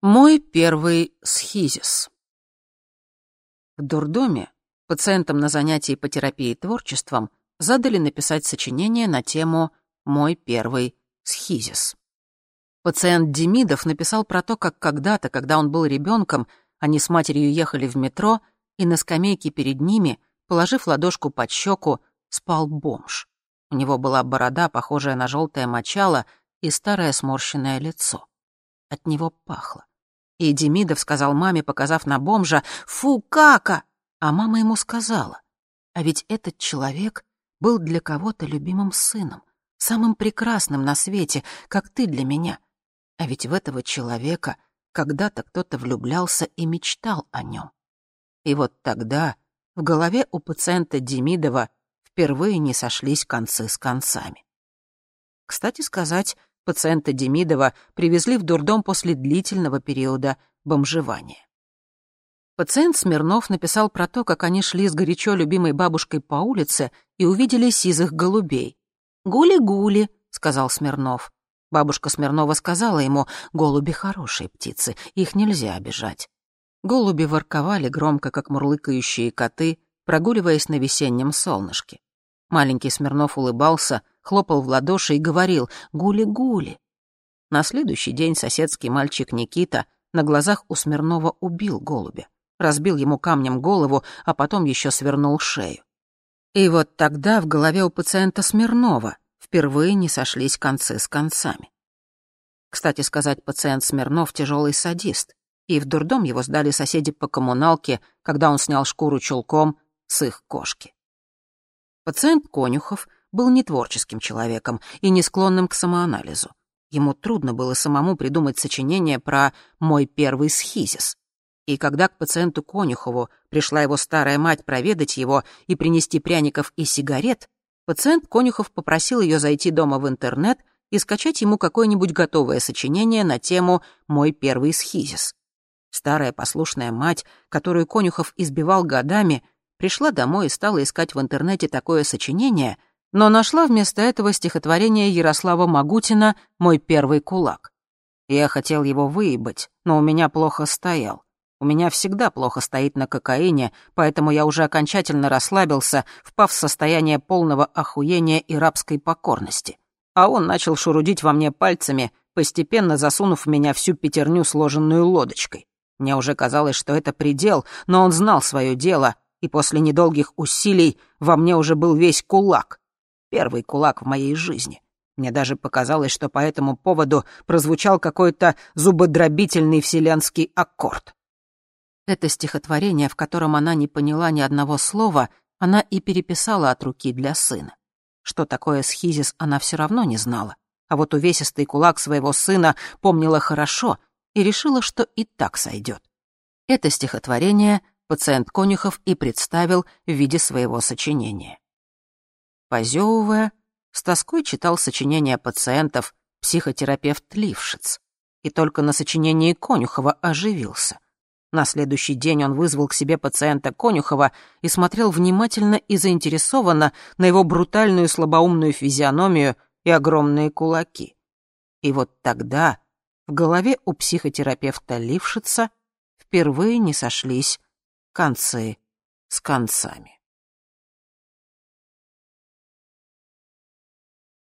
Мой первый схизис. В дурдоме пациентам на занятии по терапии творчеством задали написать сочинение на тему «Мой первый схизис». Пациент Демидов написал про то, как когда-то, когда он был ребенком, они с матерью ехали в метро, и на скамейке перед ними, положив ладошку под щеку, спал бомж. У него была борода, похожая на желтое мочало, и старое сморщенное лицо. От него пахло. И Демидов сказал маме, показав на бомжа, «Фу, кака!» А мама ему сказала, «А ведь этот человек был для кого-то любимым сыном, самым прекрасным на свете, как ты для меня. А ведь в этого человека когда-то кто-то влюблялся и мечтал о нем». И вот тогда в голове у пациента Демидова впервые не сошлись концы с концами. Кстати сказать, Пациента Демидова привезли в дурдом после длительного периода бомжевания. Пациент Смирнов написал про то, как они шли с горячо любимой бабушкой по улице и увидели сизых голубей. «Гули-гули», — сказал Смирнов. Бабушка Смирнова сказала ему, «Голуби хорошие птицы, их нельзя обижать». Голуби ворковали громко, как мурлыкающие коты, прогуливаясь на весеннем солнышке. Маленький Смирнов улыбался, хлопал в ладоши и говорил «Гули-гули». На следующий день соседский мальчик Никита на глазах у Смирнова убил голубя, разбил ему камнем голову, а потом еще свернул шею. И вот тогда в голове у пациента Смирнова впервые не сошлись концы с концами. Кстати сказать, пациент Смирнов — тяжелый садист, и в дурдом его сдали соседи по коммуналке, когда он снял шкуру чулком с их кошки. Пациент Конюхов был не творческим человеком и не склонным к самоанализу. Ему трудно было самому придумать сочинение про «мой первый схизис». И когда к пациенту Конюхову пришла его старая мать проведать его и принести пряников и сигарет, пациент Конюхов попросил ее зайти дома в интернет и скачать ему какое-нибудь готовое сочинение на тему «Мой первый схизис». Старая послушная мать, которую Конюхов избивал годами, пришла домой и стала искать в интернете такое сочинение — но нашла вместо этого стихотворение Ярослава Магутина «Мой первый кулак». Я хотел его выебать, но у меня плохо стоял. У меня всегда плохо стоит на кокаине, поэтому я уже окончательно расслабился, впав в состояние полного охуения и рабской покорности. А он начал шурудить во мне пальцами, постепенно засунув в меня всю пятерню, сложенную лодочкой. Мне уже казалось, что это предел, но он знал свое дело, и после недолгих усилий во мне уже был весь кулак. Первый кулак в моей жизни. Мне даже показалось, что по этому поводу прозвучал какой-то зубодробительный вселенский аккорд. Это стихотворение, в котором она не поняла ни одного слова, она и переписала от руки для сына. Что такое схизис, она все равно не знала. А вот увесистый кулак своего сына помнила хорошо и решила, что и так сойдет. Это стихотворение пациент Конюхов и представил в виде своего сочинения. Позевывая, с тоской читал сочинения пациентов психотерапевт Лившиц. И только на сочинении Конюхова оживился. На следующий день он вызвал к себе пациента Конюхова и смотрел внимательно и заинтересованно на его брутальную слабоумную физиономию и огромные кулаки. И вот тогда в голове у психотерапевта Лившица впервые не сошлись концы с концами.